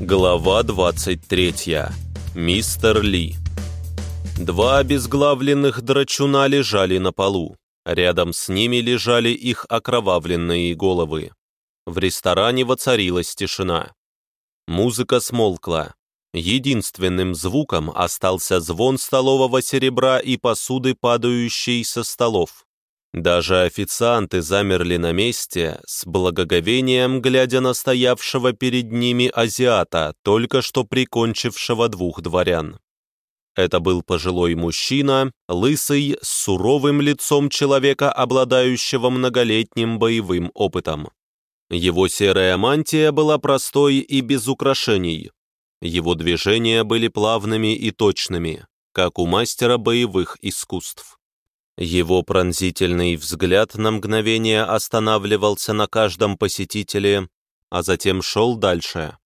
Глава 23. Мистер Ли. Два обезглавленных драчуна лежали на полу. Рядом с ними лежали их окровавленные головы. В ресторане воцарилась тишина. Музыка смолкла. Единственным звуком остался звон столового серебра и посуды, падающей со столов. Даже официанты замерли на месте, с благоговением глядя на стоявшего перед ними азиата, только что прикончившего двух дворян. Это был пожилой мужчина, лысый, с суровым лицом человека, обладающего многолетним боевым опытом. Его серая мантия была простой и без украшений. Его движения были плавными и точными, как у мастера боевых искусств. Его пронзительный взгляд на мгновение останавливался на каждом посетителе, а затем шел дальше.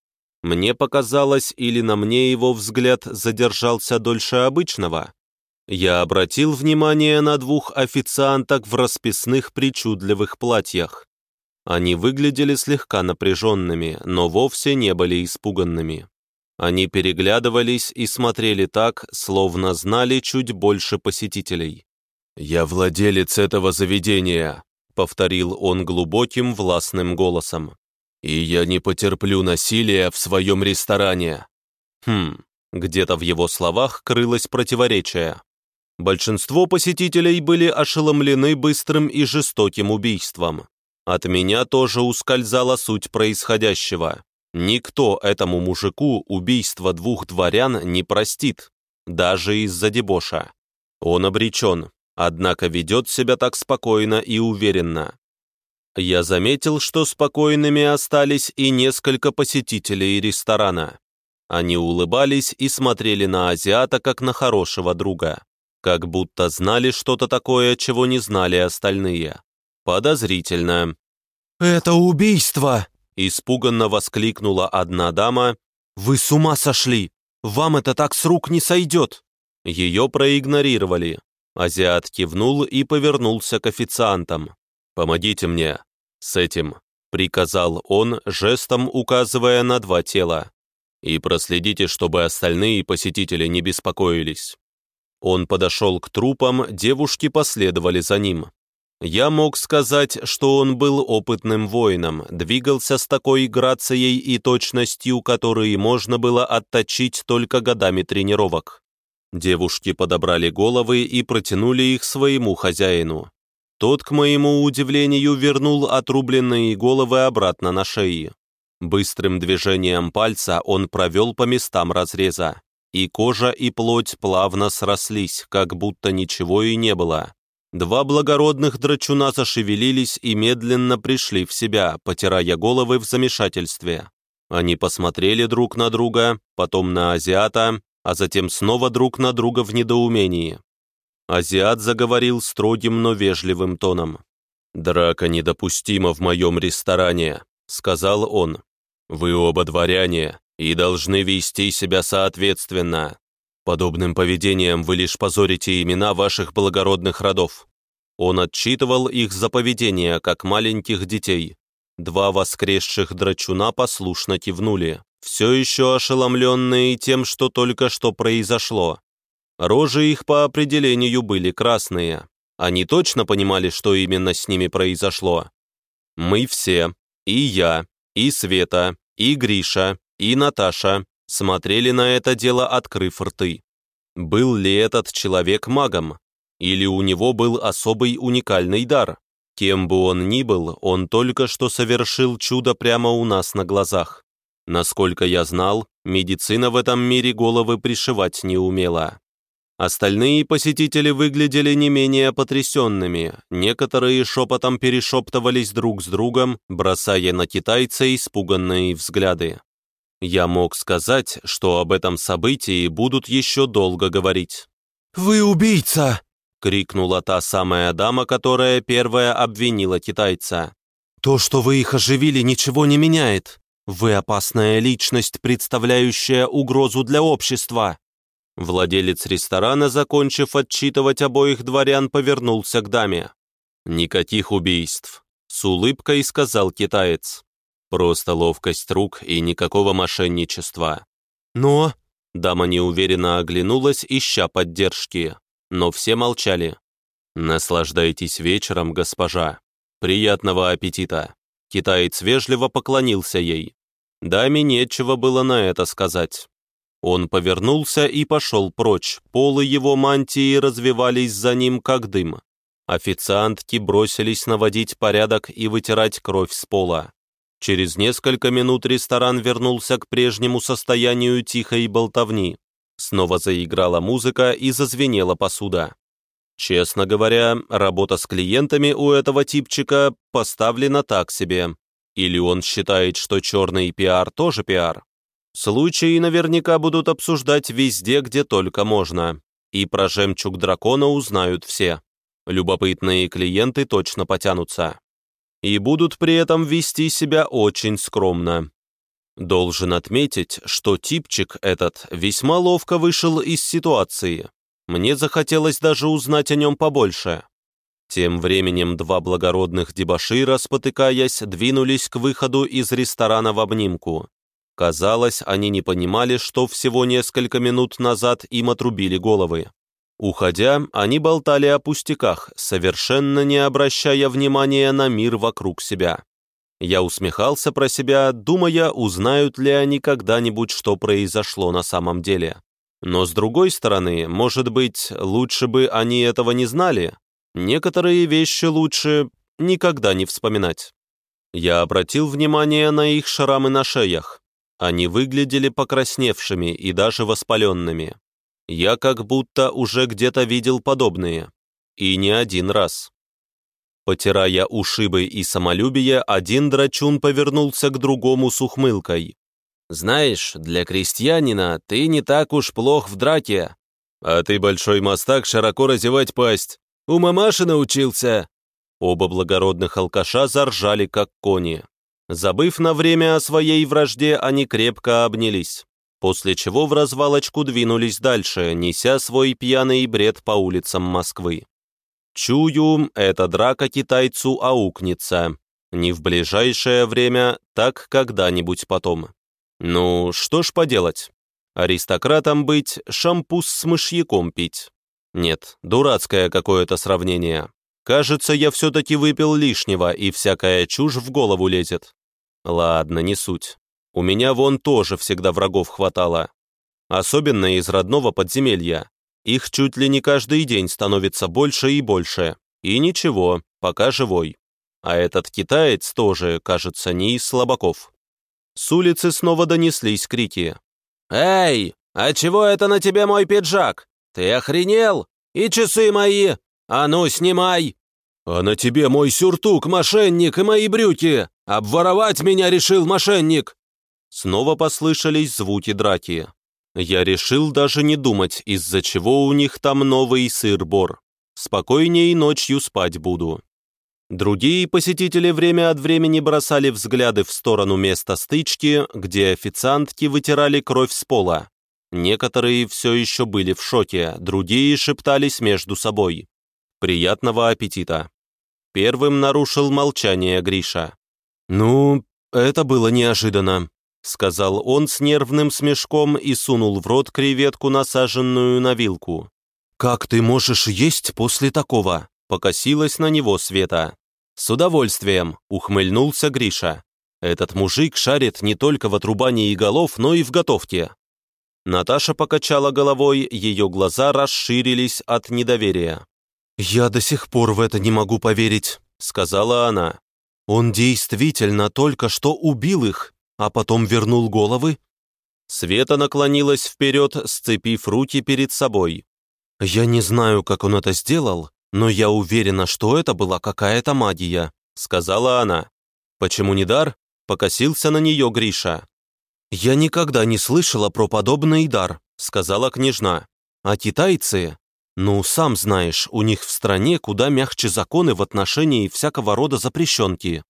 Мне показалось, или на мне его взгляд задержался дольше обычного. Я обратил внимание на двух официанток в расписных причудливых платьях. Они выглядели слегка напряженными, но вовсе не были испуганными. Они переглядывались и смотрели так, словно знали чуть больше посетителей. «Я владелец этого заведения», — повторил он глубоким властным голосом. «И я не потерплю насилия в своем ресторане». Хм, где-то в его словах крылось противоречие. Большинство посетителей были ошеломлены быстрым и жестоким убийством. От меня тоже ускользала суть происходящего. Никто этому мужику убийство двух дворян не простит, даже из-за дебоша. Он обречен, однако ведет себя так спокойно и уверенно. Я заметил, что спокойными остались и несколько посетителей ресторана. Они улыбались и смотрели на азиата как на хорошего друга, как будто знали что-то такое, чего не знали остальные. Подозрительно. «Это убийство!» — испуганно воскликнула одна дама. «Вы с ума сошли! Вам это так с рук не сойдет!» Ее проигнорировали, Азиат кивнул и повернулся к официантам. «Помогите мне с этим», — приказал он, жестом указывая на два тела. «И проследите, чтобы остальные посетители не беспокоились». Он подошел к трупам, девушки последовали за ним. Я мог сказать, что он был опытным воином, двигался с такой грацией и точностью, которые можно было отточить только годами тренировок. Девушки подобрали головы и протянули их своему хозяину. Тот, к моему удивлению, вернул отрубленные головы обратно на шеи. Быстрым движением пальца он провел по местам разреза, и кожа и плоть плавно срослись, как будто ничего и не было. Два благородных драчуна зашевелились и медленно пришли в себя, потирая головы в замешательстве. Они посмотрели друг на друга, потом на азиата, а затем снова друг на друга в недоумении. Азиат заговорил строгим, но вежливым тоном. «Драка недопустима в моем ресторане», — сказал он. «Вы оба дворяне и должны вести себя соответственно. Подобным поведением вы лишь позорите имена ваших благородных родов». Он отчитывал их за поведение, как маленьких детей. Два воскресших драчуна послушно кивнули все еще ошеломленные тем, что только что произошло. Рожи их по определению были красные. Они точно понимали, что именно с ними произошло. Мы все, и я, и Света, и Гриша, и Наташа, смотрели на это дело, открыв рты. Был ли этот человек магом? Или у него был особый уникальный дар? Кем бы он ни был, он только что совершил чудо прямо у нас на глазах. Насколько я знал, медицина в этом мире головы пришивать не умела. Остальные посетители выглядели не менее потрясенными, некоторые шепотом перешептывались друг с другом, бросая на китайца испуганные взгляды. Я мог сказать, что об этом событии будут еще долго говорить. «Вы убийца!» — крикнула та самая дама, которая первая обвинила китайца. «То, что вы их оживили, ничего не меняет. Вы опасная личность, представляющая угрозу для общества». Владелец ресторана, закончив отчитывать обоих дворян, повернулся к даме. «Никаких убийств», — с улыбкой сказал китаец. Просто ловкость рук и никакого мошенничества. Но... Дама неуверенно оглянулась, ища поддержки. Но все молчали. «Наслаждайтесь вечером, госпожа. Приятного аппетита!» Китаец вежливо поклонился ей. Даме нечего было на это сказать. Он повернулся и пошел прочь, полы его мантии развивались за ним, как дым. Официантки бросились наводить порядок и вытирать кровь с пола. Через несколько минут ресторан вернулся к прежнему состоянию тихой болтовни. Снова заиграла музыка и зазвенела посуда. Честно говоря, работа с клиентами у этого типчика поставлена так себе. Или он считает, что черный пиар тоже пиар? Случаи наверняка будут обсуждать везде, где только можно. И про жемчуг дракона узнают все. Любопытные клиенты точно потянутся. И будут при этом вести себя очень скромно. Должен отметить, что типчик этот весьма ловко вышел из ситуации. Мне захотелось даже узнать о нем побольше. Тем временем два благородных дебошира, спотыкаясь, двинулись к выходу из ресторана в обнимку. Казалось, они не понимали, что всего несколько минут назад им отрубили головы. Уходя, они болтали о пустяках, совершенно не обращая внимания на мир вокруг себя. Я усмехался про себя, думая, узнают ли они когда-нибудь, что произошло на самом деле. Но с другой стороны, может быть, лучше бы они этого не знали? Некоторые вещи лучше никогда не вспоминать. Я обратил внимание на их шрамы на шеях. Они выглядели покрасневшими и даже воспаленными. Я как будто уже где-то видел подобные. И не один раз. Потирая ушибы и самолюбие, один драчун повернулся к другому с ухмылкой. Знаешь, для крестьянина ты не так уж плох в драке. А ты, большой мастак, широко разевать пасть. У мамаши научился. Оба благородных алкаша заржали, как кони. Забыв на время о своей вражде, они крепко обнялись, после чего в развалочку двинулись дальше, неся свой пьяный бред по улицам Москвы. Чую, эта драка китайцу аукнется. Не в ближайшее время, так когда-нибудь потом. Ну, что ж поделать? Аристократам быть, шампус с мышьяком пить. Нет, дурацкое какое-то сравнение. Кажется, я все-таки выпил лишнего, и всякая чушь в голову лезет. Ладно, не суть. У меня вон тоже всегда врагов хватало. Особенно из родного подземелья. Их чуть ли не каждый день становится больше и больше. И ничего, пока живой. А этот китаец тоже, кажется, не из слабаков. С улицы снова донеслись крики. «Эй, а чего это на тебе мой пиджак? Ты охренел? И часы мои? А ну, снимай!» «А на тебе мой сюртук, мошенник, и мои брюки! Обворовать меня решил мошенник!» Снова послышались звуки драки. Я решил даже не думать, из-за чего у них там новый сыр-бор. Спокойнее ночью спать буду. Другие посетители время от времени бросали взгляды в сторону места стычки, где официантки вытирали кровь с пола. Некоторые все еще были в шоке, другие шептались между собой. «Приятного аппетита!» Первым нарушил молчание Гриша. «Ну, это было неожиданно», — сказал он с нервным смешком и сунул в рот креветку, насаженную на вилку. «Как ты можешь есть после такого?» — покосилась на него Света. «С удовольствием», — ухмыльнулся Гриша. «Этот мужик шарит не только в отрубании голов, но и в готовке». Наташа покачала головой, ее глаза расширились от недоверия. «Я до сих пор в это не могу поверить», — сказала она. «Он действительно только что убил их, а потом вернул головы?» Света наклонилась вперед, сцепив руки перед собой. «Я не знаю, как он это сделал, «Но я уверена, что это была какая-то магия», — сказала она. «Почему не дар?» — покосился на нее Гриша. «Я никогда не слышала про подобный дар», — сказала княжна. «А китайцы? Ну, сам знаешь, у них в стране куда мягче законы в отношении всякого рода запрещенки.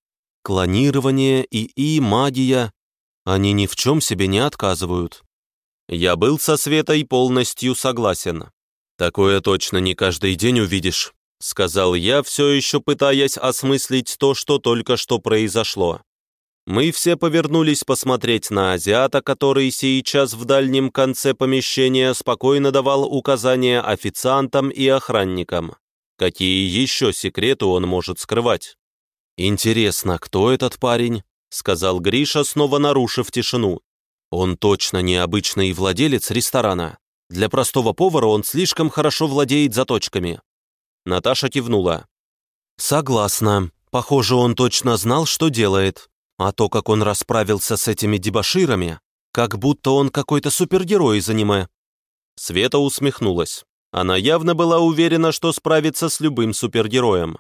Клонирование, ИИ, магия. Они ни в чем себе не отказывают». Я был со Светой полностью согласен. «Такое точно не каждый день увидишь», — сказал я, все еще пытаясь осмыслить то, что только что произошло. Мы все повернулись посмотреть на азиата, который сейчас в дальнем конце помещения спокойно давал указания официантам и охранникам. Какие еще секреты он может скрывать? «Интересно, кто этот парень?» — сказал Гриша, снова нарушив тишину. «Он точно необычный владелец ресторана. Для простого повара он слишком хорошо владеет заточками». Наташа кивнула. «Согласна. Похоже, он точно знал, что делает. А то, как он расправился с этими дебоширами, как будто он какой-то супергерой из аниме». Света усмехнулась. Она явно была уверена, что справится с любым супергероем.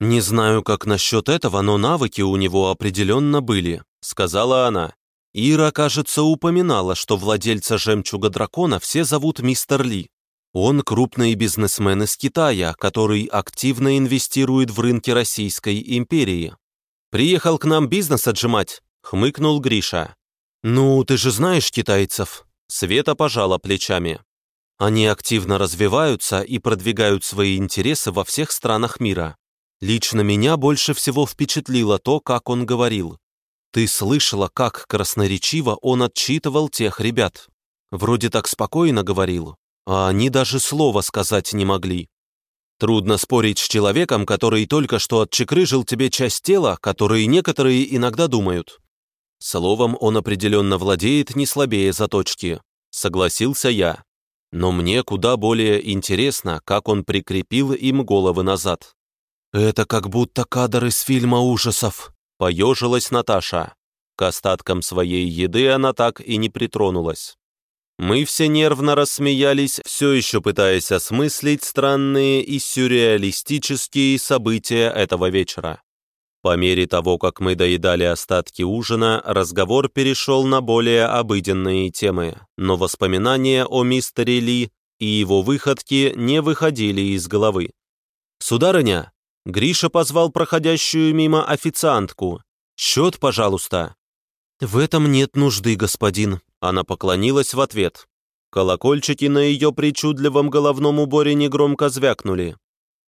«Не знаю, как насчет этого, но навыки у него определенно были», — сказала она. Ира, кажется, упоминала, что владельца «Жемчуга дракона» все зовут мистер Ли. Он крупный бизнесмен из Китая, который активно инвестирует в рынки Российской империи. «Приехал к нам бизнес отжимать», — хмыкнул Гриша. «Ну, ты же знаешь китайцев». Света пожала плечами. Они активно развиваются и продвигают свои интересы во всех странах мира. Лично меня больше всего впечатлило то, как он говорил. Ты слышала, как красноречиво он отчитывал тех ребят. Вроде так спокойно говорил, а они даже слова сказать не могли. Трудно спорить с человеком, который только что отчекрыжил тебе часть тела, которые некоторые иногда думают. Словом, он определенно владеет не слабее заточки. Согласился я. Но мне куда более интересно, как он прикрепил им головы назад. «Это как будто кадр из фильма ужасов», — поежилась Наташа. К остаткам своей еды она так и не притронулась. Мы все нервно рассмеялись, все еще пытаясь осмыслить странные и сюрреалистические события этого вечера. По мере того, как мы доедали остатки ужина, разговор перешел на более обыденные темы, но воспоминания о мистере Ли и его выходке не выходили из головы. «Сударыня!» Гриша позвал проходящую мимо официантку. «Счет, пожалуйста». «В этом нет нужды, господин», — она поклонилась в ответ. Колокольчики на ее причудливом головном уборе негромко звякнули.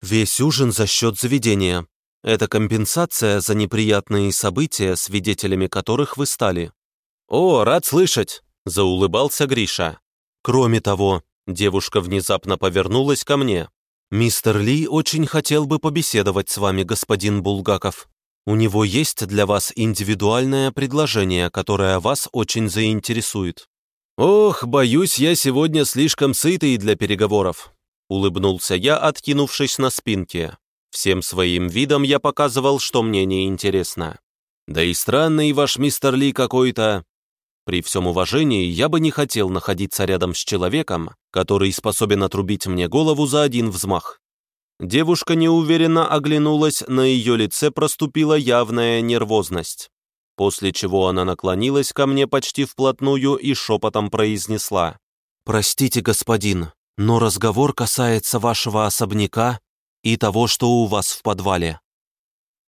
«Весь ужин за счет заведения», это компенсация за неприятные события, свидетелями которых вы стали. «О, рад слышать!» – заулыбался Гриша. «Кроме того, девушка внезапно повернулась ко мне. «Мистер Ли очень хотел бы побеседовать с вами, господин Булгаков. У него есть для вас индивидуальное предложение, которое вас очень заинтересует». «Ох, боюсь, я сегодня слишком сытый для переговоров», — улыбнулся я, откинувшись на спинке. Всем своим видом я показывал, что мне не интересно. Да и странный ваш мистер Ли какой-то. При всем уважении, я бы не хотел находиться рядом с человеком, который способен отрубить мне голову за один взмах. Девушка неуверенно оглянулась, на ее лице проступила явная нервозность. После чего она наклонилась ко мне почти вплотную и шепотом произнесла. «Простите, господин, но разговор касается вашего особняка и того, что у вас в подвале.